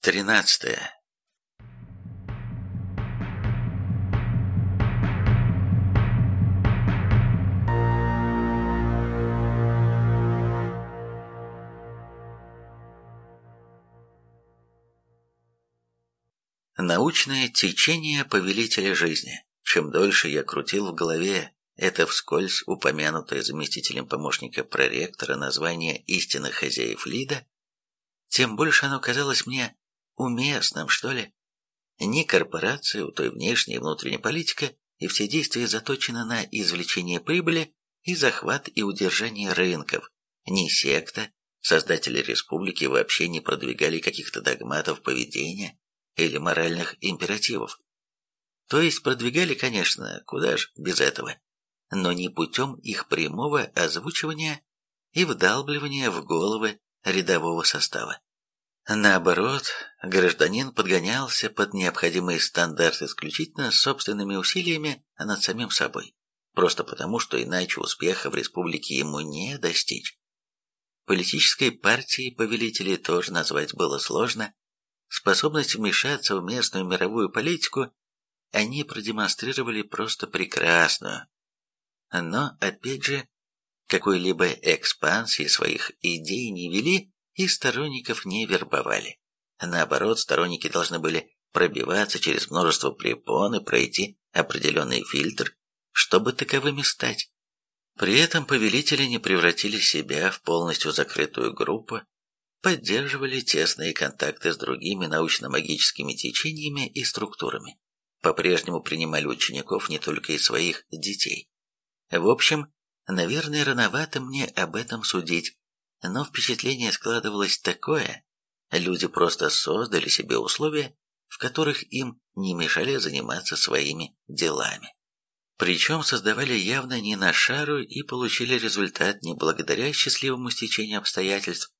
Тринадцатое. Научное течение повелителя жизни. Чем дольше я крутил в голове это вскользь упомянутое заместителем помощника проректора название истинных хозяев Лида, тем больше оно казалось мне уместным, что ли. Ни корпорация, у той внешняя и внутренняя политика, и все действия заточены на извлечение прибыли и захват и удержание рынков, ни секта, создатели республики вообще не продвигали каких-то догматов поведения, или моральных императивов. То есть продвигали, конечно, куда ж без этого, но не путем их прямого озвучивания и вдалбливания в головы рядового состава. Наоборот, гражданин подгонялся под необходимый стандарт исключительно собственными усилиями над самим собой, просто потому, что иначе успеха в республике ему не достичь. Политической партии повелителей тоже назвать было сложно, Способность вмешаться в местную мировую политику они продемонстрировали просто прекрасную. Но, опять же, какой-либо экспансии своих идей не вели и сторонников не вербовали. Наоборот, сторонники должны были пробиваться через множество препон и пройти определенный фильтр, чтобы таковыми стать. При этом повелители не превратили себя в полностью закрытую группу, поддерживали тесные контакты с другими научно-магическими течениями и структурами, по-прежнему принимали учеников не только из своих детей. В общем, наверное, рановато мне об этом судить, но впечатление складывалось такое, люди просто создали себе условия, в которых им не мешали заниматься своими делами. Причем создавали явно не на шару и получили результат не благодаря счастливому стечению обстоятельств,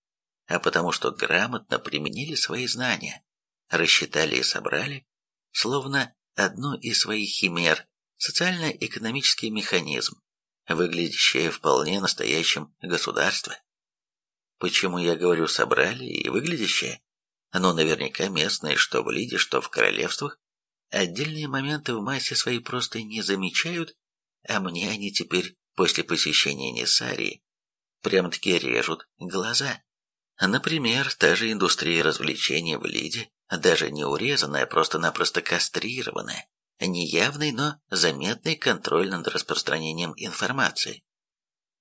а потому что грамотно применили свои знания, рассчитали и собрали, словно одну из своих химер, социально-экономический механизм, выглядящее вполне настоящим государство. Почему я говорю «собрали» и «выглядящее»? Ну, наверняка местные, что в Лиде, что в королевствах, отдельные моменты в массе своей просто не замечают, а мне они теперь, после посещения Несарии, прям-таки режут глаза. Например, та же индустрия развлечений в Лиде, даже не урезанная, просто-напросто кастрированная, неявный, но заметный контроль над распространением информации.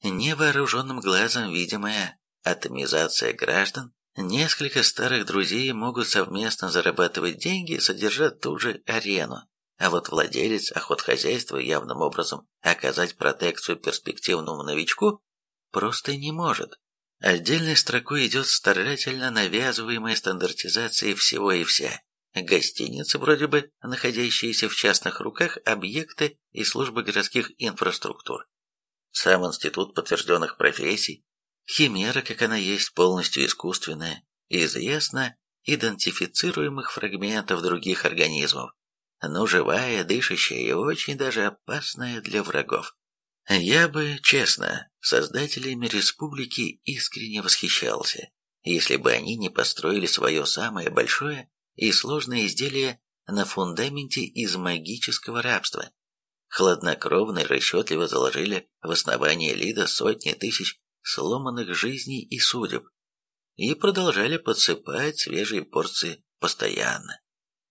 Невооруженным глазом видимая атомизация граждан, несколько старых друзей могут совместно зарабатывать деньги и содержать ту же арену, а вот владелец охотхозяйства явным образом оказать протекцию перспективному новичку просто не может. Отдельной строкой идет старательно навязываемая стандартизация всего и вся. Гостиницы, вроде бы находящиеся в частных руках, объекты и службы городских инфраструктур. Сам институт подтвержденных профессий, химера, как она есть, полностью искусственная, из ясно идентифицируемых фрагментов других организмов, но живая, дышащая и очень даже опасная для врагов. Я бы, честно, создателями республики искренне восхищался, если бы они не построили свое самое большое и сложное изделие на фундаменте из магического рабства. Хладнокровно и расчетливо заложили в основание Лида сотни тысяч сломанных жизней и судеб и продолжали подсыпать свежие порции постоянно.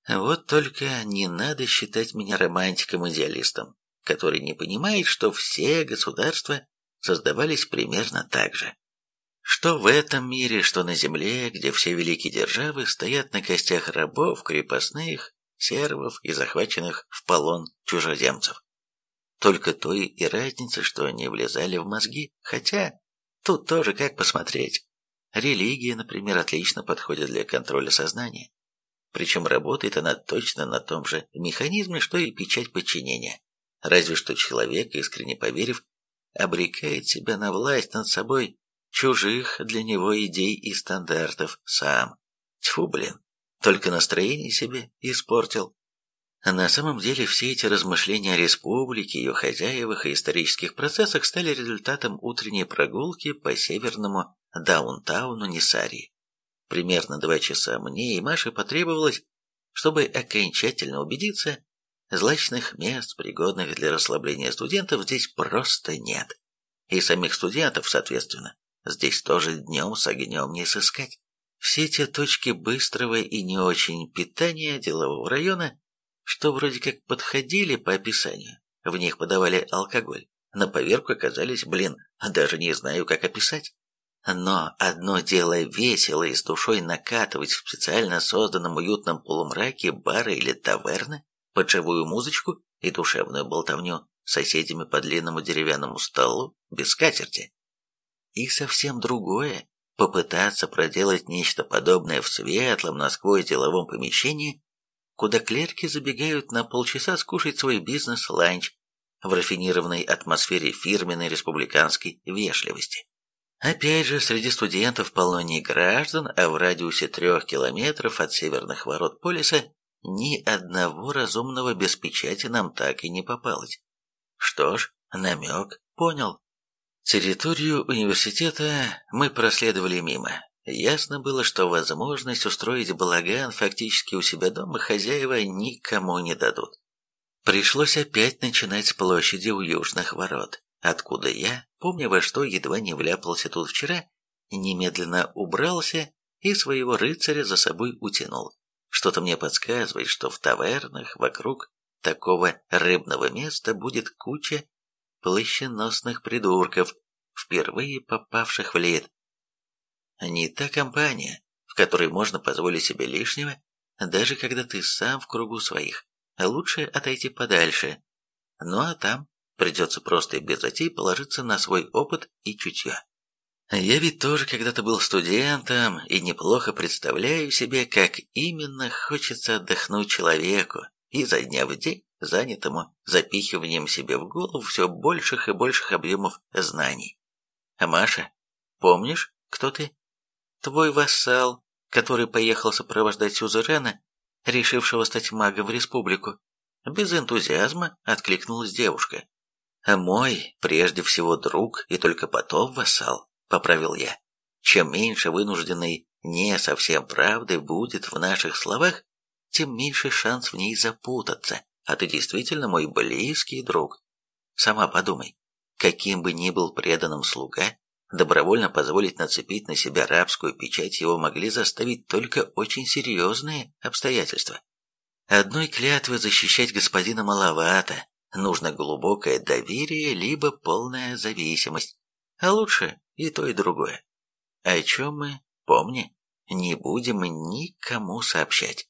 Вот только не надо считать меня романтиком-идеалистом который не понимает, что все государства создавались примерно так же. Что в этом мире, что на земле, где все великие державы стоят на костях рабов, крепостных, сервов и захваченных в полон чужеземцев. Только той и разница, что они влезали в мозги, хотя тут тоже как посмотреть. Религия, например, отлично подходит для контроля сознания. Причем работает она точно на том же механизме, что и печать подчинения. Разве что человек, искренне поверив, обрекает себя на власть над собой чужих для него идей и стандартов сам. Тьфу, блин, только настроение себе испортил. На самом деле все эти размышления о республике, ее хозяевах и исторических процессах стали результатом утренней прогулки по северному даунтауну Нисарии. Примерно два часа мне и Маше потребовалось, чтобы окончательно убедиться, злачных мест, пригодных для расслабления студентов, здесь просто нет. И самих студентов, соответственно, здесь тоже днем с огнем не сыскать. Все те точки быстрого и не очень питания делового района, что вроде как подходили по описанию, в них подавали алкоголь, на поверку оказались, блин, даже не знаю, как описать. Но одно дело весело и с душой накатывать в специально созданном уютном полумраке бара или таверны под музычку и душевную болтовню с соседями по длинному деревянному столу без скатерти. И совсем другое – попытаться проделать нечто подобное в светлом, насквозь деловом помещении, куда клерки забегают на полчаса скушать свой бизнес-ланч в рафинированной атмосфере фирменной республиканской вежливости. Опять же, среди студентов полно не граждан, а в радиусе трех километров от северных ворот полиса ни одного разумного без печати нам так и не попалось. Что ж, намек понял. Территорию университета мы проследовали мимо. Ясно было, что возможность устроить балаган фактически у себя дома хозяева никому не дадут. Пришлось опять начинать с площади у южных ворот, откуда я, помня во что едва не вляпался тут вчера, немедленно убрался и своего рыцаря за собой утянул. Что-то мне подсказывает, что в тавернах вокруг такого рыбного места будет куча плащеносных придурков, впервые попавших в лид. Не та компания, в которой можно позволить себе лишнего, даже когда ты сам в кругу своих лучше отойти подальше. Ну а там придется просто и без затей положиться на свой опыт и чутье. Я ведь тоже когда-то был студентом и неплохо представляю себе, как именно хочется отдохнуть человеку, изо дня в день занятому запихиванием себе в голову все больших и больших объемов знаний. Маша, помнишь, кто ты? Твой вассал, который поехал сопровождать Сюзерена решившего стать магом в республику. Без энтузиазма откликнулась девушка. «А мой, прежде всего, друг и только потом вассал», — поправил я. «Чем меньше вынужденной не совсем правды будет в наших словах, тем меньше шанс в ней запутаться, а ты действительно мой близкий друг. Сама подумай, каким бы ни был преданным слуга, Добровольно позволить нацепить на себя рабскую печать его могли заставить только очень серьезные обстоятельства. Одной клятвы защищать господина маловато, нужно глубокое доверие, либо полная зависимость, а лучше и то, и другое. О чем мы, помни, не будем никому сообщать.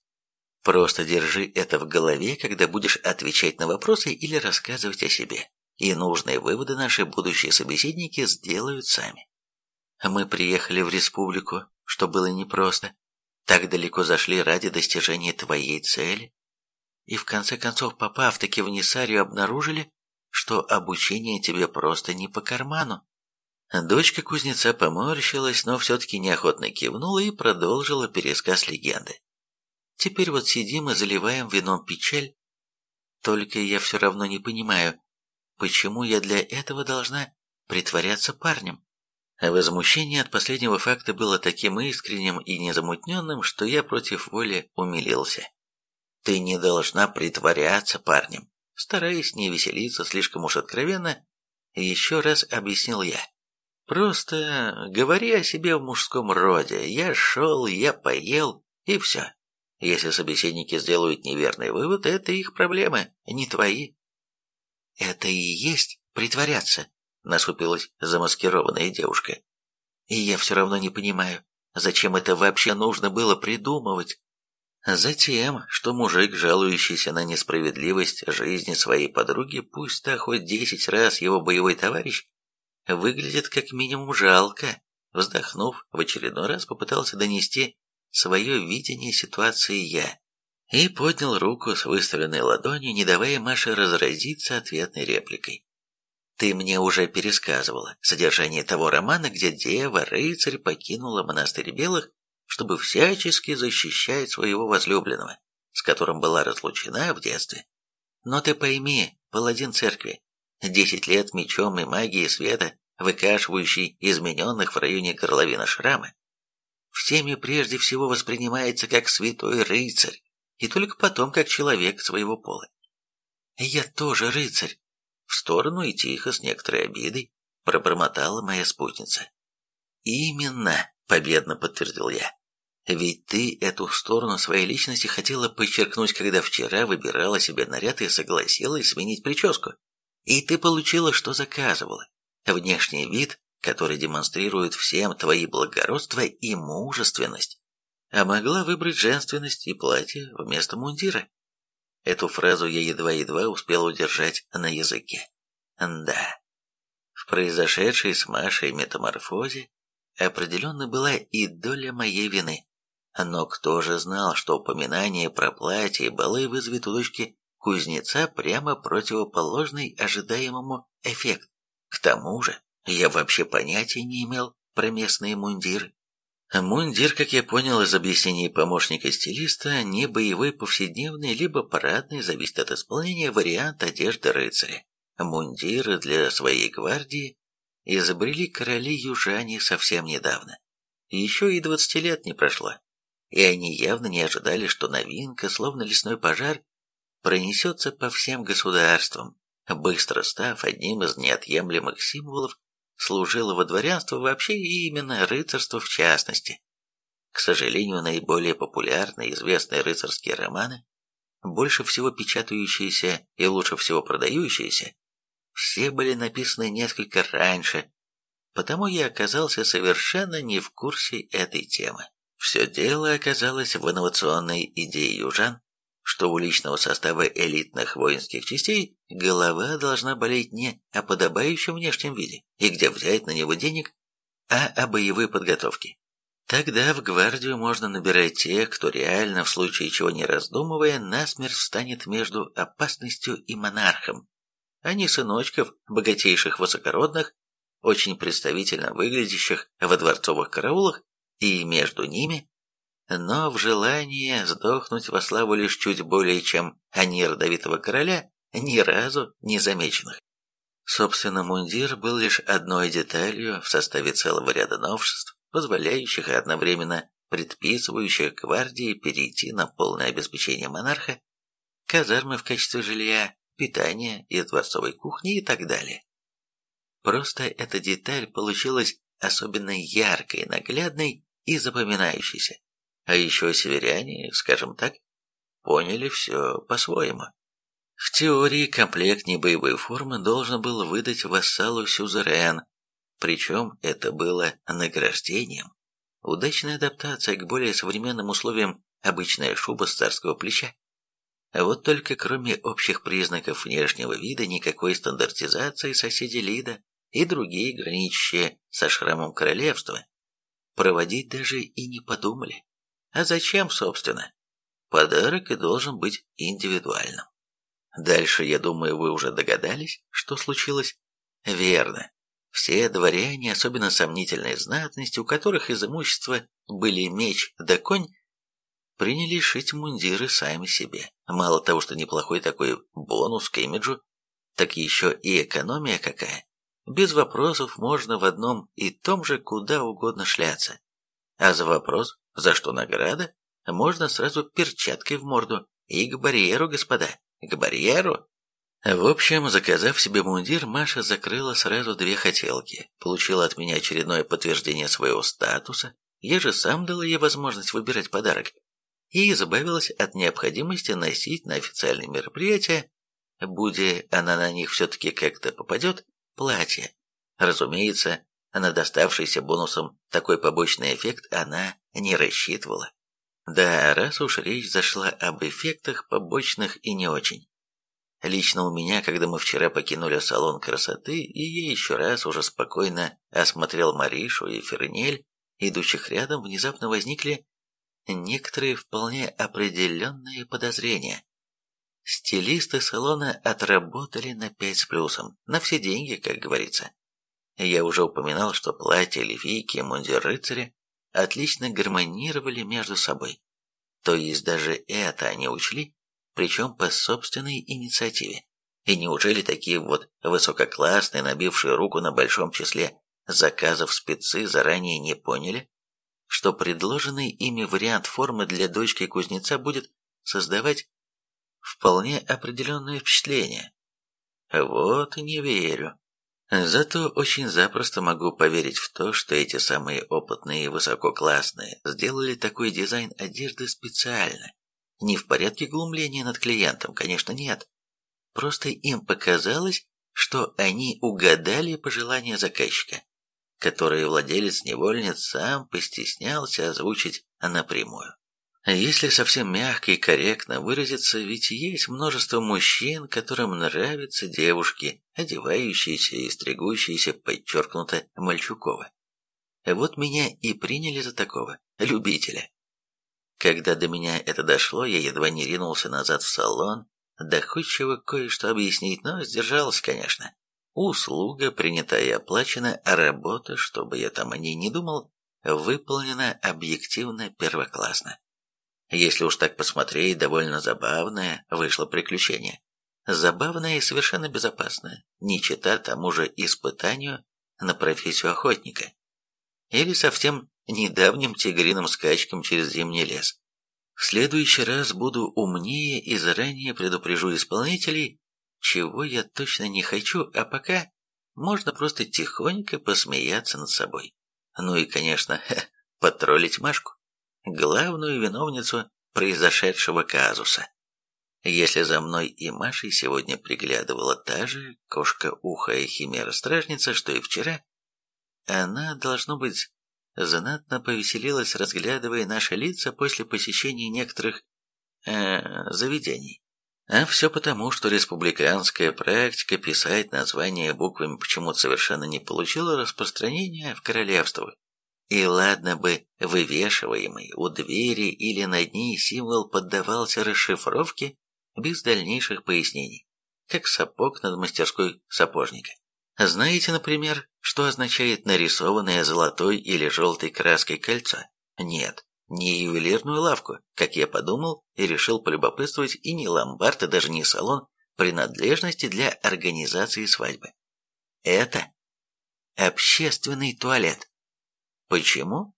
Просто держи это в голове, когда будешь отвечать на вопросы или рассказывать о себе и нужные выводы наши будущие собеседники сделают сами. Мы приехали в республику, что было непросто. Так далеко зашли ради достижения твоей цели. И в конце концов, попав таки в Нисарию, обнаружили, что обучение тебе просто не по карману. Дочка кузнеца поморщилась, но все-таки неохотно кивнула и продолжила пересказ легенды. Теперь вот сидим и заливаем вином печаль. Только я все равно не понимаю, Почему я для этого должна притворяться парнем? Возмущение от последнего факта было таким искренним и незамутненным, что я против воли умилился. Ты не должна притворяться парнем. Стараясь не веселиться слишком уж откровенно, еще раз объяснил я. Просто говори о себе в мужском роде. Я шел, я поел, и все. Если собеседники сделают неверный вывод, это их проблемы, не твои. «Это и есть притворяться», — насупилась замаскированная девушка. «И я все равно не понимаю, зачем это вообще нужно было придумывать?» Затем, что мужик, жалующийся на несправедливость жизни своей подруги, пусть та хоть десять раз его боевой товарищ, выглядит как минимум жалко, вздохнув, в очередной раз попытался донести свое видение ситуации я и поднял руку с выставленной ладонью, не давая Маше разразиться ответной репликой. «Ты мне уже пересказывала содержание того романа, где дева-рыцарь покинула монастырь белых, чтобы всячески защищать своего возлюбленного, с которым была разлучена в детстве. Но ты пойми, паладин церкви, десять лет мечом и магией света, выкашивающий измененных в районе горловины шрама, всеми прежде всего воспринимается как святой рыцарь, и только потом как человек своего пола. «Я тоже рыцарь!» В сторону и тихо, с некоторой обидой, пробормотала моя спутница. «Именно!» — победно подтвердил я. «Ведь ты эту сторону своей личности хотела подчеркнуть, когда вчера выбирала себе наряд и согласилась сменить прическу. И ты получила, что заказывала. Внешний вид, который демонстрирует всем твои благородство и мужественность. А могла выбрать женственность и платье вместо мундира. Эту фразу я едва-едва успел удержать на языке. Да, в произошедшей с Машей метаморфозе определенно была и доля моей вины. Но кто же знал, что упоминание про платье и балы вызовет у дочки кузнеца прямо противоположный ожидаемому эффект? К тому же, я вообще понятия не имел про местные мундиры. Мундир, как я понял из объяснений помощника стилиста, не боевой повседневный, либо парадный, зависит от исполнения, вариант одежды рыцаря. Мундиры для своей гвардии изобрели короли-южане совсем недавно. Еще и двадцати лет не прошло, и они явно не ожидали, что новинка, словно лесной пожар, пронесется по всем государствам, быстро став одним из неотъемлемых символов служилого дворянства вообще и именно рыцарства в частности. К сожалению, наиболее популярные известные рыцарские романы, больше всего печатающиеся и лучше всего продающиеся, все были написаны несколько раньше, потому я оказался совершенно не в курсе этой темы. Все дело оказалось в инновационной идее южан, что у личного состава элитных воинских частей голова должна болеть не о подобающем внешнем виде и где взять на него денег, а о боевой подготовке. Тогда в гвардию можно набирать тех, кто реально, в случае чего не раздумывая, насмерть встанет между опасностью и монархом, а не сыночков богатейших высокородных, очень представительно выглядящих во дворцовых караулах, и между ними но в желании сдохнуть во славу лишь чуть более чем они родовитого короля, ни разу не замеченных. Собственно, мундир был лишь одной деталью в составе целого ряда новшеств, позволяющих и одновременно предписывающих гвардии перейти на полное обеспечение монарха, казармы в качестве жилья, питания и дворцовой кухни и так далее. Просто эта деталь получилась особенно яркой, наглядной и запоминающейся. А еще северяне, скажем так, поняли все по-своему. В теории комплект небоевой формы должен был выдать вассалу сюзерен, причем это было награждением. Удачная адаптация к более современным условиям обычная шуба с царского плеча. А вот только кроме общих признаков внешнего вида никакой стандартизации соседи Лида и другие граничащие со шрамом королевства проводить даже и не подумали. А зачем, собственно? Подарок и должен быть индивидуальным. Дальше, я думаю, вы уже догадались, что случилось? Верно. Все дворяне, особенно сомнительной знатности, у которых из имущества были меч да конь, принялись шить мундиры сами себе. Мало того, что неплохой такой бонус к имиджу, так еще и экономия какая. Без вопросов можно в одном и том же куда угодно шляться. А за вопрос за что награда? Можно сразу перчаткой в морду. И к барьеру, господа, к барьеру. В общем, заказав себе мундир, Маша закрыла сразу две хотелки. Получила от меня очередное подтверждение своего статуса. Я же сам дала ей возможность выбирать подарок. И избавилась от необходимости носить на официальные мероприятия, будь она на них все-таки как-то попадет, платье. Разумеется, на доставшийся бонусом такой побочный эффект она не рассчитывала. Да, раз уж речь зашла об эффектах побочных и не очень. Лично у меня, когда мы вчера покинули салон красоты, и я еще раз уже спокойно осмотрел Маришу и Фернель, идущих рядом, внезапно возникли некоторые вполне определенные подозрения. Стилисты салона отработали на пять с плюсом, на все деньги, как говорится. Я уже упоминал, что платье ливийки и мундир рыцаря отлично гармонировали между собой. То есть даже это они учли, причем по собственной инициативе. И неужели такие вот высококлассные, набившие руку на большом числе заказов спецы заранее не поняли, что предложенный ими вариант формы для дочки кузнеца будет создавать вполне определенное впечатление. Вот не верю. Зато очень запросто могу поверить в то, что эти самые опытные и высококлассные сделали такой дизайн одежды специально. Не в порядке глумления над клиентом, конечно, нет. Просто им показалось, что они угадали пожелания заказчика, которые владелец-невольниц сам постеснялся озвучить напрямую. Если совсем мягко и корректно выразиться, ведь есть множество мужчин, которым нравятся девушки, одевающиеся и стригущиеся подчеркнуто мальчуково. Вот меня и приняли за такого, любителя. Когда до меня это дошло, я едва не ринулся назад в салон, доходчиво кое-что объяснить, но сдержался, конечно. Услуга принята и оплачена, а работа, чтобы я там о ней не думал, выполнена объективно первоклассно. Если уж так посмотреть, довольно забавное вышло приключение. Забавное и совершенно безопасное, не чита тому же испытанию на профессию охотника. Или совсем недавним тигриным скачкам через зимний лес. В следующий раз буду умнее и заранее предупрежу исполнителей, чего я точно не хочу, а пока можно просто тихонько посмеяться над собой. Ну и, конечно, потроллить Машку главную виновницу произошедшего казуса. Если за мной и Машей сегодня приглядывала та же кошка-ухая химера-стражница, что и вчера, она, должно быть, знатно повеселилась, разглядывая наши лица после посещения некоторых э, заведений. А все потому, что республиканская практика писать названия буквами почему-то совершенно не получила распространения в королевствах. И ладно бы вывешиваемый у двери или над ней символ поддавался расшифровке без дальнейших пояснений, как сапог над мастерской сапожника. Знаете, например, что означает нарисованное золотой или желтой краской кольцо? Нет, не ювелирную лавку, как я подумал и решил полюбопытствовать, и не ломбард, и даже не салон принадлежности для организации свадьбы. Это общественный туалет. Почему?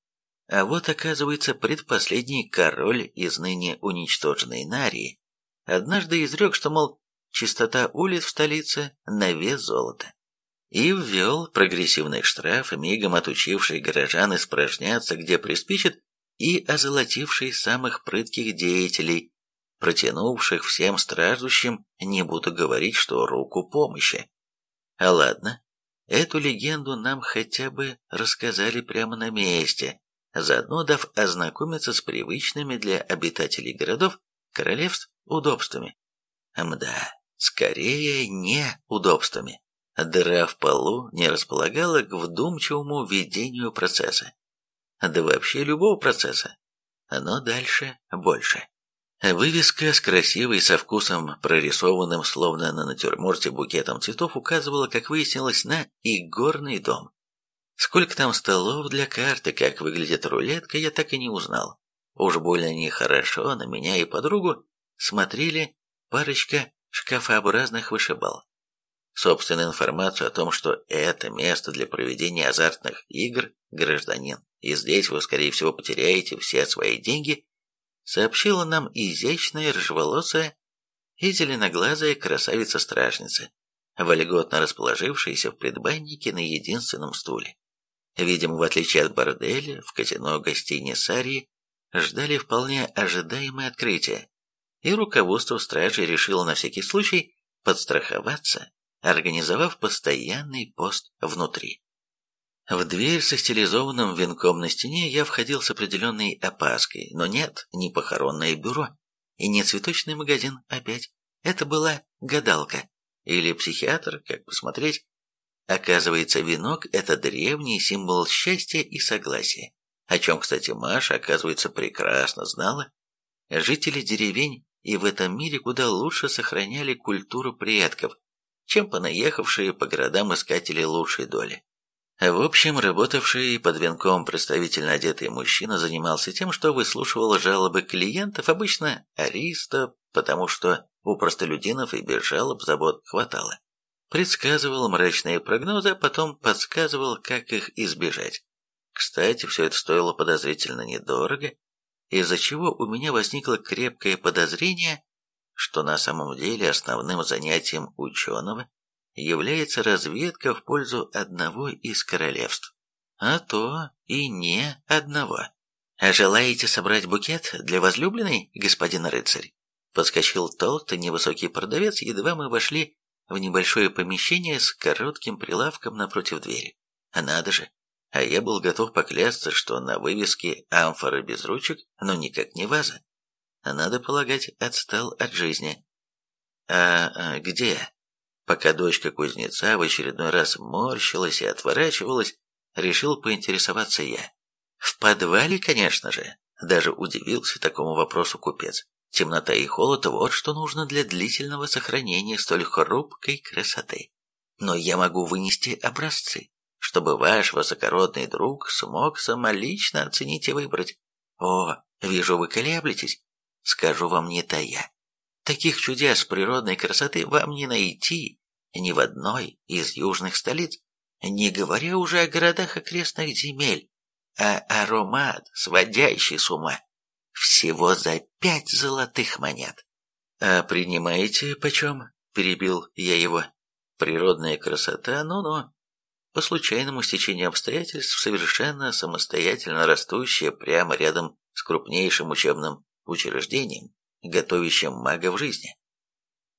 А вот, оказывается, предпоследний король из ныне уничтоженной Нарии однажды изрек, что, мол, чистота улиц в столице на вес золота. И ввел прогрессивный штраф, мигом отучивший горожан испражняться, где приспичит, и озолотивший самых прытких деятелей, протянувших всем страждущим, не буду говорить, что руку помощи. А ладно, Эту легенду нам хотя бы рассказали прямо на месте, заодно дав ознакомиться с привычными для обитателей городов, королевств, удобствами. Мда, скорее не удобствами. Дыра в полу не располагала к вдумчивому ведению процесса. Да вообще любого процесса. Но дальше больше. Вывеска с красивой, со вкусом прорисованным, словно на натюрморте букетом цветов, указывала, как выяснилось, на игорный дом. Сколько там столов для карты, как выглядит рулетка, я так и не узнал. Уж больно нехорошо на меня и подругу смотрели парочка шкафообразных вышибал. Собственную информацию о том, что это место для проведения азартных игр, гражданин, и здесь вы, скорее всего, потеряете все свои деньги, сообщила нам изящная рыжеволосая и зеленоглазая красавица-стражница, вольготно расположившаяся в предбаннике на единственном стуле. Видимо, в отличие от борделя, в казино гостиницы Сарии ждали вполне ожидаемое открытие, и руководство стражи решило на всякий случай подстраховаться, организовав постоянный пост внутри. В дверь со стилизованным венком на стене я входил с определенной опаской, но нет, не похоронное бюро и не цветочный магазин опять. Это была гадалка или психиатр, как посмотреть. Оказывается, венок – это древний символ счастья и согласия, о чем, кстати, Маша, оказывается, прекрасно знала. Жители деревень и в этом мире куда лучше сохраняли культуру предков, чем понаехавшие по городам искатели лучшей доли. В общем, работавший под венком представительно одетый мужчина занимался тем, что выслушивал жалобы клиентов, обычно ариста, потому что у простолюдинов и без жалоб забот хватало. Предсказывал мрачные прогнозы, а потом подсказывал, как их избежать. Кстати, все это стоило подозрительно недорого, из-за чего у меня возникло крепкое подозрение, что на самом деле основным занятием ученого является разведка в пользу одного из королевств, а то и не одного. «А желаете собрать букет для возлюбленной, господин рыцарь?» Подскочил толстый невысокий продавец, едва мы вошли в небольшое помещение с коротким прилавком напротив двери. А надо же, а я был готов поклясться, что на вывеске амфора без ручек, но никак не ваза. Надо полагать, отстал от жизни. А, а где? Пока дочка кузнеца в очередной раз морщилась и отворачивалась, решил поинтересоваться я. В подвале, конечно же. Даже удивился такому вопросу купец. Темнота и холод – вот что нужно для длительного сохранения столь хрупкой красоты. Но я могу вынести образцы, чтобы ваш высокородный друг смог самолично оценить и выбрать. О, вижу, вы колеблетесь. Скажу вам не тая. Таких чудес природной красоты вам не найти ни в одной из южных столиц, не говоря уже о городах окрестных земель, а аромат, сводящий с ума. Всего за пять золотых монет. «А принимаете почем?» – перебил я его. «Природная красота, ну-ну». По случайному стечению обстоятельств, совершенно самостоятельно растущая прямо рядом с крупнейшим учебным учреждением, готовящим мага в жизни.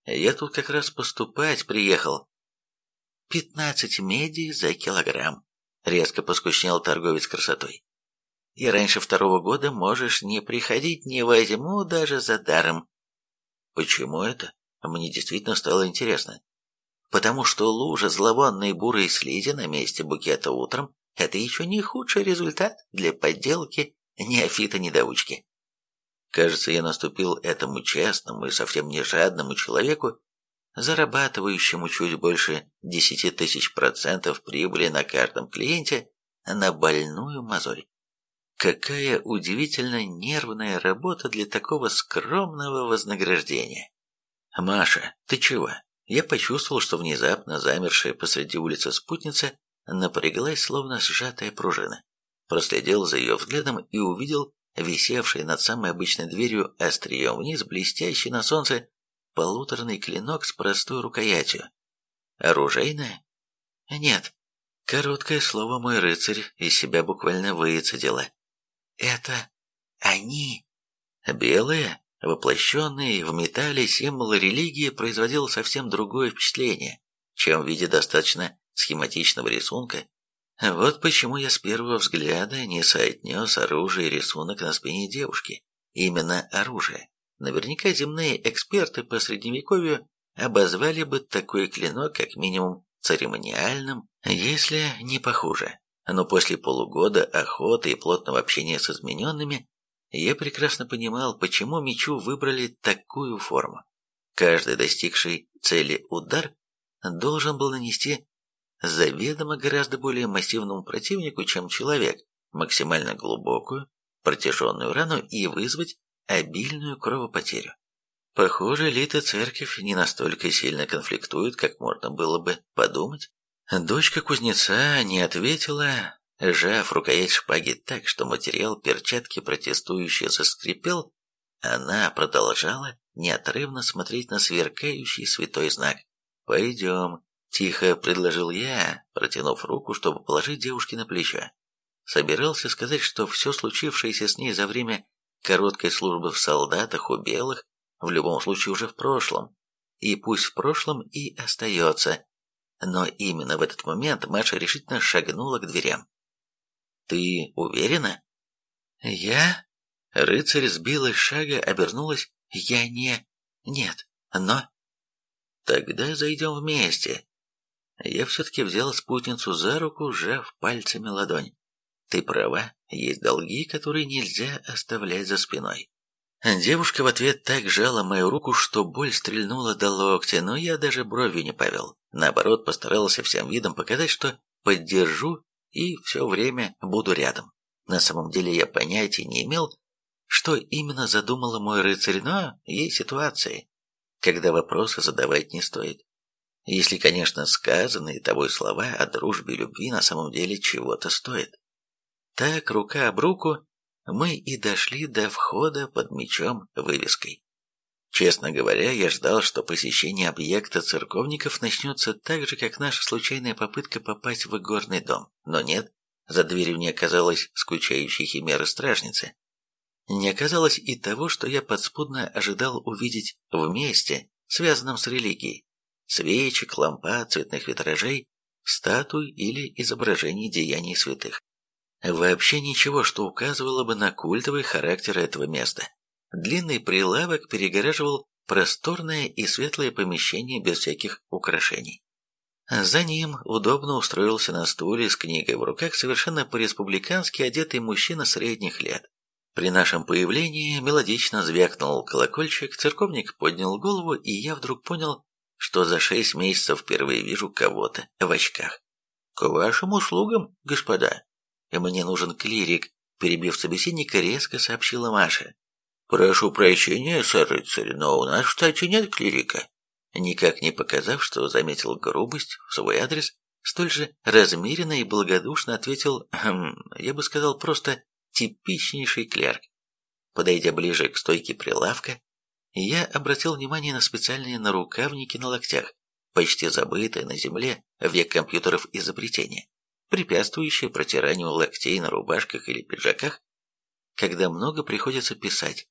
Я тут как раз поступать приехал. «Пятнадцать меди за килограмм», — резко поскучнел торговец красотой и раньше второго года можешь не приходить, не возьму даже за даром. Почему это? Мне действительно стало интересно. Потому что лужа зловонной бурой слизи на месте букета утром – это еще не худший результат для подделки неофита-недоучки. Кажется, я наступил этому честному и совсем не жадному человеку, зарабатывающему чуть больше десяти тысяч процентов прибыли на каждом клиенте, на больную мозоль. Какая удивительно нервная работа для такого скромного вознаграждения. «Маша, ты чего?» Я почувствовал, что внезапно замершая посреди улицы спутница напряглась, словно сжатая пружина. Проследил за ее взглядом и увидел висевший над самой обычной дверью острием вниз блестящий на солнце полуторный клинок с простой рукоятью. Оружейное? Нет. Короткое слово мой рыцарь из себя буквально выцедило. Это они. Белые, воплощенные в металле символы религии производил совсем другое впечатление, чем в виде достаточно схематичного рисунка. Вот почему я с первого взгляда не соотнес оружие и рисунок на спине девушки. Именно оружие. Наверняка земные эксперты по средневековью обозвали бы такой клинок как минимум церемониальным, если не похуже но после полугода охоты и плотного общения с измененными я прекрасно понимал, почему мечу выбрали такую форму. Каждый достигший цели удар должен был нанести заведомо гораздо более массивному противнику, чем человек, максимально глубокую, протяженную рану и вызвать обильную кровопотерю. Похоже, элита церковь не настолько сильно конфликтует, как можно было бы подумать. Дочка кузнеца не ответила, сжав рукоять шпаги так, что материал перчатки протестующе заскрипел, она продолжала неотрывно смотреть на сверкающий святой знак. «Пойдем», — тихо предложил я, протянув руку, чтобы положить девушке на плечо. Собирался сказать, что все случившееся с ней за время короткой службы в солдатах у белых в любом случае уже в прошлом, и пусть в прошлом и остается, но именно в этот момент Маша решительно шагнула к дверям. «Ты уверена?» «Я?» Рыцарь сбилась шага, обернулась. «Я не... Нет, но...» «Тогда зайдем вместе». Я все-таки взял спутницу за руку, сжав пальцами ладонь. «Ты права, есть долги, которые нельзя оставлять за спиной». Девушка в ответ так жала мою руку, что боль стрельнула до локтя, но я даже бровью не повел. Наоборот, постарался всем видом показать, что поддержу и все время буду рядом. На самом деле я понятия не имел, что именно задумала мой рыцарь, но есть ситуации, когда вопросы задавать не стоит. Если, конечно, сказанные тобой слова о дружбе и любви на самом деле чего-то стоят. Так, рука об руку, мы и дошли до входа под мечом вывеской. Честно говоря, я ждал, что посещение объекта церковников начнется так же, как наша случайная попытка попасть в игорный дом. Но нет, за дверью не оказалось скучающей химеры стражницы. Не оказалось и того, что я подспудно ожидал увидеть вместе, связанном с религией. Свечек, лампад, цветных витражей, статуй или изображений деяний святых. Вообще ничего, что указывало бы на культовый характер этого места. Длинный прилавок перегораживал просторное и светлое помещение без всяких украшений. За ним удобно устроился на стуле с книгой в руках совершенно по-республикански одетый мужчина средних лет. При нашем появлении мелодично звякнул колокольчик, церковник поднял голову, и я вдруг понял, что за шесть месяцев впервые вижу кого-то в очках. «К вашим услугам, господа!» «Мне нужен клирик», — перебив собеседника, резко сообщила Маша. «Прошу прощения, сэр-рыцарь, но у нас в штате нет клирика». Никак не показав, что заметил грубость в свой адрес, столь же размеренно и благодушно ответил, хм, я бы сказал, просто типичнейший клерк. Подойдя ближе к стойке прилавка, я обратил внимание на специальные нарукавники на локтях, почти забытые на земле век компьютеров изобретения, препятствующие протиранию локтей на рубашках или пиджаках, когда много приходится писать.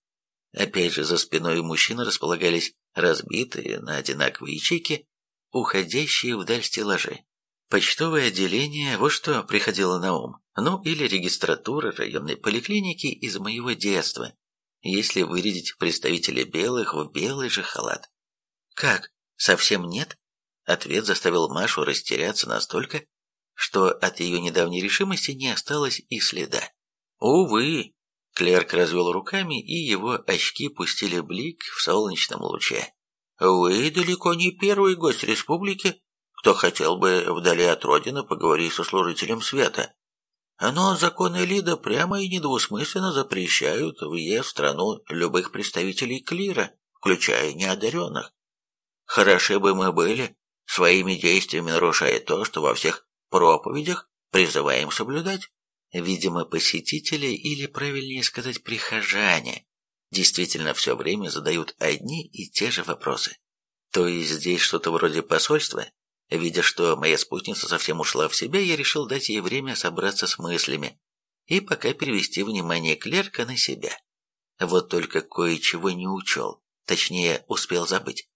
Опять же, за спиной мужчины располагались разбитые на одинаковые ячейки, уходящие вдаль стеллажи. Почтовое отделение, вот что приходило на ум. Ну, или регистратура районной поликлиники из моего детства, если вырядить представителей белых в белый же халат. «Как? Совсем нет?» Ответ заставил Машу растеряться настолько, что от ее недавней решимости не осталось и следа. «Увы, Клерк развел руками, и его очки пустили блик в солнечном луче. «Вы далеко не первый гость республики, кто хотел бы вдали от родины поговорить со служителем света. Но законы Лида прямо и недвусмысленно запрещают въезд в страну любых представителей клира, включая неодаренных. Хороши бы мы были, своими действиями нарушая то, что во всех проповедях призываем соблюдать. Видимо, посетители, или, правильнее сказать, прихожане, действительно все время задают одни и те же вопросы. То есть здесь что-то вроде посольства? Видя, что моя спутница совсем ушла в себя, я решил дать ей время собраться с мыслями и пока перевести внимание клерка на себя. Вот только кое-чего не учел, точнее, успел забыть.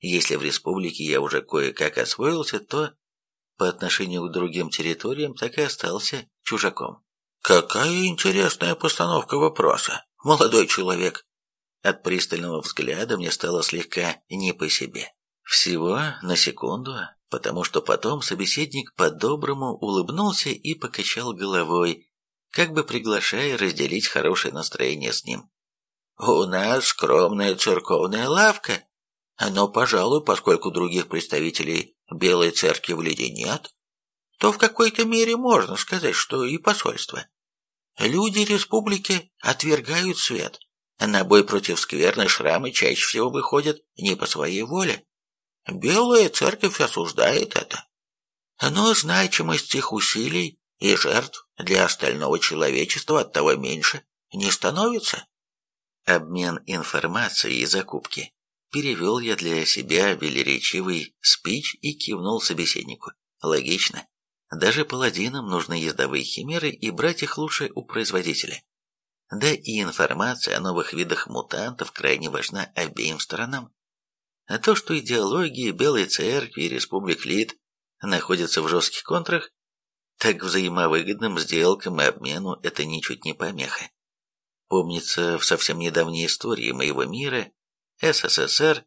Если в республике я уже кое-как освоился, то по отношению к другим территориям так и остался чужаком. «Какая интересная постановка вопроса, молодой человек!» От пристального взгляда мне стало слегка не по себе. Всего на секунду, потому что потом собеседник по-доброму улыбнулся и покачал головой, как бы приглашая разделить хорошее настроение с ним. «У нас скромная церковная лавка, но, пожалуй, поскольку других представителей Белой Церкви в Лиде нет, то в какой-то мере можно сказать, что и посольство. Люди республики отвергают свет. На бой против скверной шрамы чаще всего выходят не по своей воле. Белая церковь осуждает это. Но значимость их усилий и жертв для остального человечества от того меньше не становится. Обмен информацией и закупки Перевел я для себя велеречивый спич и кивнул собеседнику. Логично. Даже паладинам нужны ездовые химеры, и брать их лучше у производителя. Да и информация о новых видах мутантов крайне важна обеим сторонам. А то, что идеологии Белой Церкви и Республик Лид находятся в жестких контрах, так взаимовыгодным сделкам и обмену это ничуть не помеха. Помнится, в совсем недавней истории моего мира СССР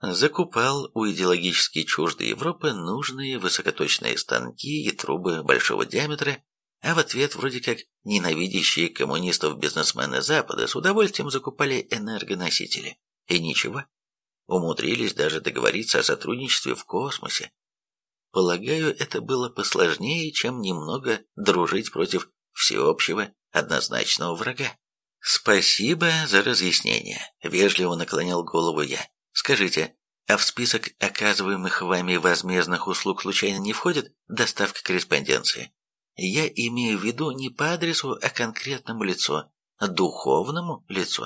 закупал у идеологически чуждой Европы нужные высокоточные станки и трубы большого диаметра, а в ответ вроде как ненавидящие коммунистов бизнесмены Запада с удовольствием закупали энергоносители. И ничего, умудрились даже договориться о сотрудничестве в космосе. Полагаю, это было посложнее, чем немного дружить против всеобщего однозначного врага. «Спасибо за разъяснение», — вежливо наклонил голову я. «Скажите, а в список оказываемых вами возмездных услуг случайно не входит доставка корреспонденции? я имею в виду не по адресу, а конкретному лицу, духовному лицу.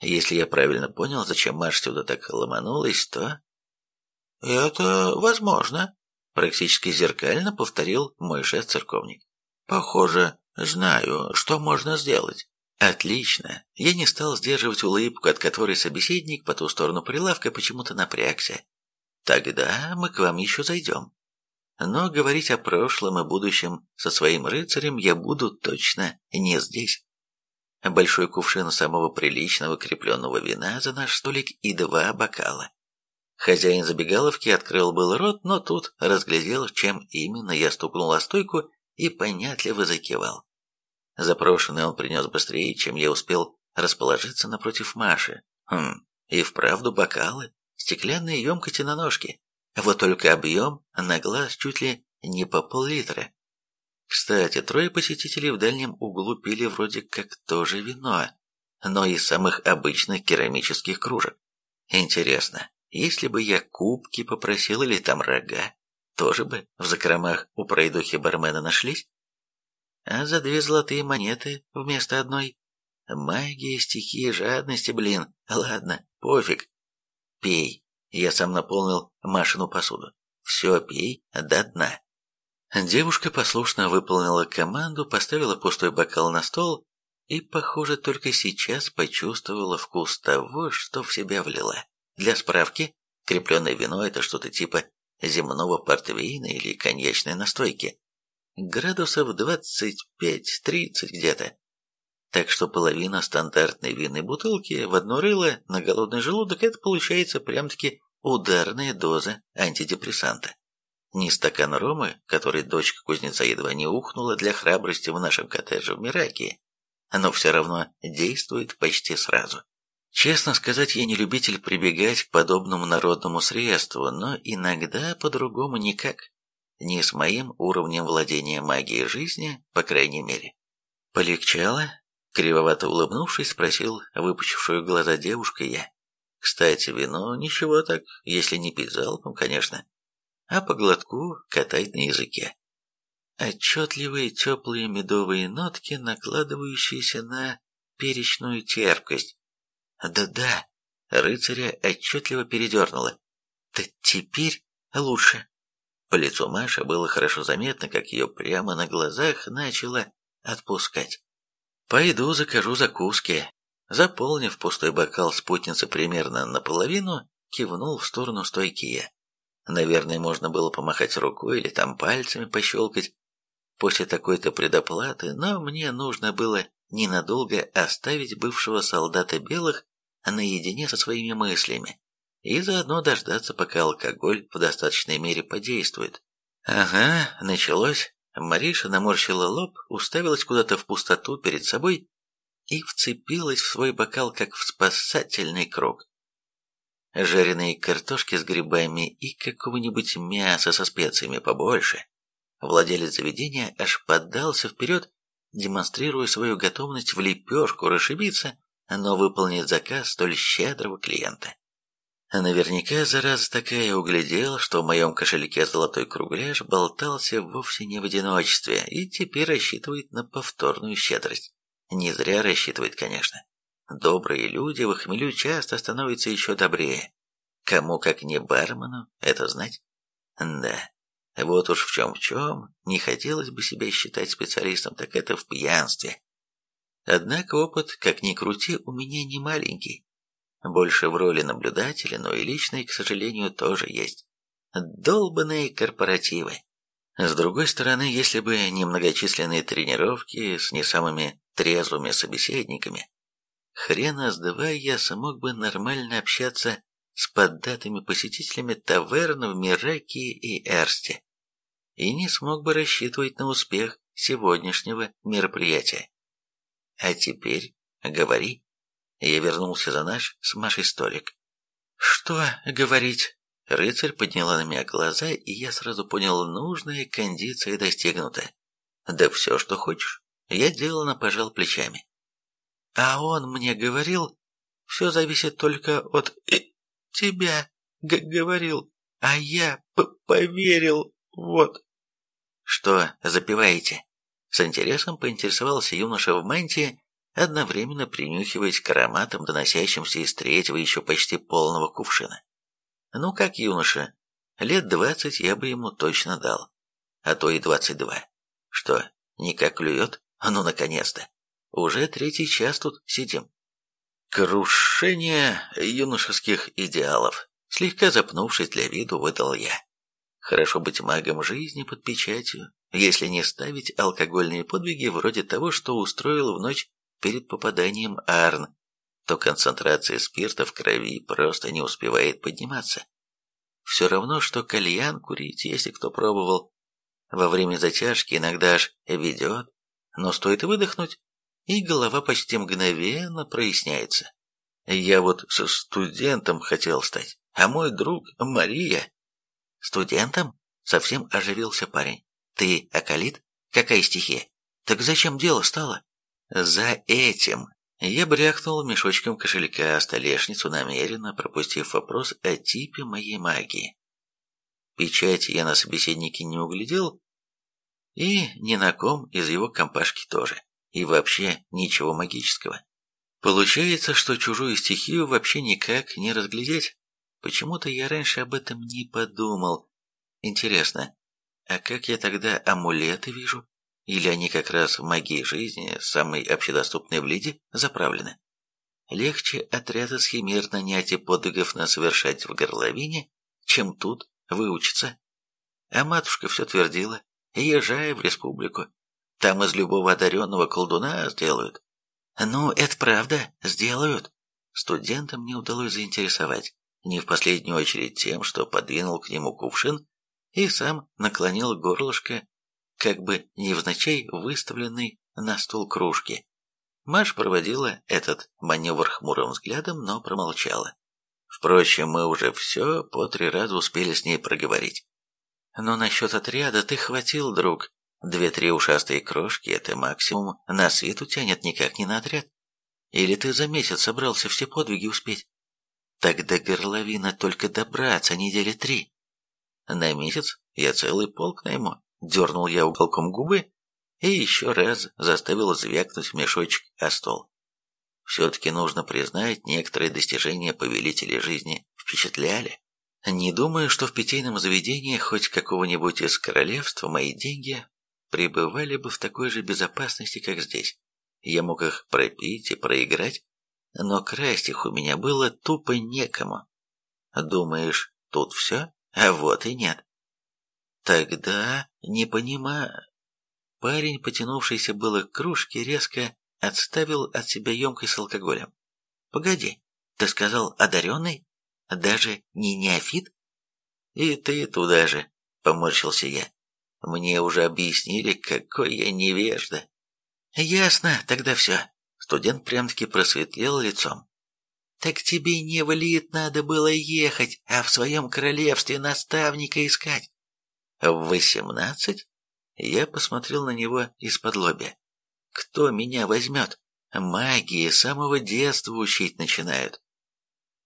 Если я правильно понял, зачем Маш сюда так ломанулась, то... «Это возможно», — практически зеркально повторил мой шеф-церковник. «Похоже, знаю, что можно сделать». «Отлично!» Я не стал сдерживать улыбку, от которой собеседник по ту сторону прилавка почему-то напрягся. «Тогда мы к вам еще зайдем. Но говорить о прошлом и будущем со своим рыцарем я буду точно не здесь». Большой кувшин самого приличного крепленного вина за наш столик и два бокала. Хозяин забегаловки открыл был рот, но тут разглядел, чем именно я стукнул о стойку и понятливо закивал. Запрошенный он принес быстрее, чем я успел расположиться напротив Маши. Хм, и вправду бокалы, стеклянные емкости на ножке. Вот только объем на глаз чуть ли не по пол-литра. Кстати, трое посетителей в дальнем углу пили вроде как тоже вино, но из самых обычных керамических кружек. Интересно, если бы я кубки попросил или там рога, тоже бы в закромах у пройдухи бармена нашлись? а за две золотые монеты вместо одной. Магия, стихия, жадности, блин. Ладно, пофиг. Пей. Я сам наполнил Машину посуду. Все пей до дна. Девушка послушно выполнила команду, поставила пустой бокал на стол и, похоже, только сейчас почувствовала вкус того, что в себя влила. Для справки, крепленное вино – это что-то типа земного портвейна или коньячной настойки градусов 25-30 где-то. Так что половина стандартной винной бутылки в одно рыло на голодный желудок – это получается прям-таки ударная доза антидепрессанта. Не стакан ромы, который дочка кузнеца едва не ухнула для храбрости в нашем коттедже в Миракии, но все равно действует почти сразу. Честно сказать, я не любитель прибегать к подобному народному средству, но иногда по-другому никак не с моим уровнем владения магией жизни, по крайней мере. Полегчало? Кривовато улыбнувшись, спросил выпучившую глаза девушка я. Кстати, вино ничего так, если не пить залпом, конечно, а по глотку катать на языке. Отчетливые теплые медовые нотки, накладывающиеся на перечную терпкость. Да-да, рыцаря отчетливо передернуло. Да теперь лучше. По лицу Маши было хорошо заметно, как ее прямо на глазах начало отпускать. «Пойду закажу закуски». Заполнив пустой бокал спутницы примерно наполовину, кивнул в сторону стойки я. Наверное, можно было помахать рукой или там пальцами пощелкать после такой-то предоплаты, но мне нужно было ненадолго оставить бывшего солдата белых наедине со своими мыслями и заодно дождаться, пока алкоголь в достаточной мере подействует. Ага, началось. Мариша наморщила лоб, уставилась куда-то в пустоту перед собой и вцепилась в свой бокал, как в спасательный круг. Жареные картошки с грибами и какого-нибудь мяса со специями побольше. Владелец заведения аж поддался вперед, демонстрируя свою готовность в лепешку расшибиться, но выполнить заказ столь щедрого клиента. Наверняка, зараза такая, углядел, что в моем кошельке золотой кругляш болтался вовсе не в одиночестве и теперь рассчитывает на повторную щедрость. Не зря рассчитывает, конечно. Добрые люди в хмелю часто становятся еще добрее. Кому, как не бармену, это знать? Да, вот уж в чем в чем, не хотелось бы себя считать специалистом, так это в пьянстве. Однако опыт, как ни крути, у меня не маленький. Больше в роли наблюдателя, но и личный, к сожалению, тоже есть. Долбанные корпоративы. С другой стороны, если бы не многочисленные тренировки с не самыми трезвыми собеседниками, хрена с два я смог бы нормально общаться с поддатыми посетителями таверн в Мираке и Эрсте и не смог бы рассчитывать на успех сегодняшнего мероприятия. А теперь говори. Я вернулся за наш с Машей столик. «Что говорить?» Рыцарь подняла на меня глаза, и я сразу понял, нужная кондиция достигнута. «Да все, что хочешь». Я деланно пожал плечами. «А он мне говорил, все зависит только от э, тебя, говорил, а я поверил, вот». Что запиваете?» С интересом поинтересовался юноша в мантии, одновременно принюхиваясь к ароматам, доносящимся из третьего еще почти полного кувшина. «Ну как, юноша, лет двадцать я бы ему точно дал, а то и двадцать два. Что, никак клюет? Ну, наконец-то! Уже третий час тут сидим». «Крушение юношеских идеалов», слегка запнувшись для виду, выдал я. Хорошо быть магом жизни под печатью, если не ставить алкогольные подвиги вроде того, что устроил в ночь перед попаданием Арн, то концентрация спирта в крови просто не успевает подниматься. Все равно, что кальян курить, если кто пробовал. Во время затяжки иногда аж ведет, но стоит выдохнуть, и голова почти мгновенно проясняется. Я вот со студентом хотел стать, а мой друг Мария «Студентом?» — совсем оживился парень. «Ты акалит? Какая стихия? Так зачем дело стало?» «За этим!» Я бряхнул мешочком кошелька о столешницу, намеренно пропустив вопрос о типе моей магии. Печать я на собеседнике не углядел, и ни на ком из его компашки тоже, и вообще ничего магического. Получается, что чужую стихию вообще никак не разглядеть. Почему-то я раньше об этом не подумал. Интересно, а как я тогда амулеты вижу? Или они как раз в магии жизни, самой общедоступной в Лиде, заправлены? Легче отряда схимер нанять и подвигов на совершать в горловине, чем тут выучиться. А матушка все твердила, езжай в республику, там из любого одаренного колдуна сделают. Ну, это правда, сделают. Студентам не удалось заинтересовать не в последнюю очередь тем, что подвинул к нему кувшин и сам наклонил горлышко, как бы невзначай выставленный на стул кружки. Маш проводила этот маневр хмурым взглядом, но промолчала. Впрочем, мы уже все по три раза успели с ней проговорить. Но насчет отряда ты хватил, друг. Две-три ушастые крошки — это максимум, на свет утянет никак не на отряд. Или ты за месяц собрался все подвиги успеть? Тогда горловина только добраться недели три. На месяц я целый полк найму. Дернул я уголком губы и еще раз заставил звякнуть мешочек о стол. Все-таки нужно признать, некоторые достижения повелителей жизни впечатляли. Не думаю, что в питейном заведении хоть какого-нибудь из королевства мои деньги пребывали бы в такой же безопасности, как здесь. Я мог их пропить и проиграть, но красть их у меня было тупо некому. Думаешь, тут все? А вот и нет. Тогда не понимаю. Парень, потянувшийся было к кружке, резко отставил от себя емкость с алкоголем. Погоди, ты сказал одаренный? Даже не неофит? И ты туда же, поморщился я. Мне уже объяснили, какой я невежда. Ясно, тогда все. Студент прям-таки просветлел лицом. «Так тебе не в Лид надо было ехать, а в своем королевстве наставника искать». «В восемнадцать?» Я посмотрел на него из-под лобя. «Кто меня возьмет? Магии с самого детства учить начинают».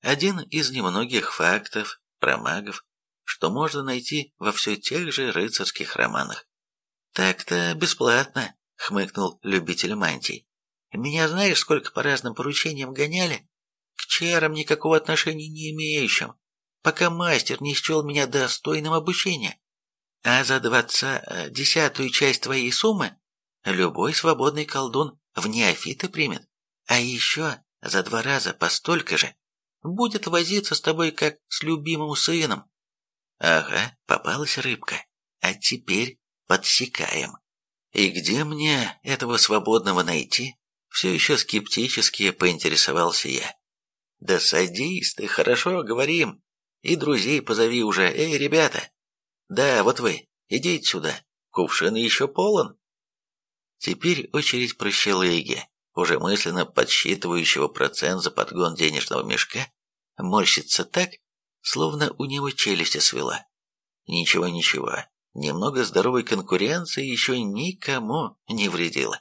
Один из немногих фактов про магов, что можно найти во все тех же рыцарских романах. «Так-то бесплатно», — хмыкнул любитель мантий. Меня знаешь, сколько по разным поручениям гоняли? К чарам никакого отношения не имеющим, пока мастер не счел меня достойным обучения. А за двадцать э, десятую часть твоей суммы любой свободный колдун в неофиты примет. А еще за два раза по столько же будет возиться с тобой, как с любимым сыном. Ага, попалась рыбка. А теперь подсекаем. И где мне этого свободного найти? Все еще скептически поинтересовался я. «Да садись ты, хорошо, говорим. И друзей позови уже. Эй, ребята! Да, вот вы, идите сюда. Кувшин еще полон». Теперь очередь прощелыги, уже мысленно подсчитывающего процент за подгон денежного мешка, морщится так, словно у него челюсти свела. Ничего-ничего, немного здоровой конкуренции еще никому не вредило.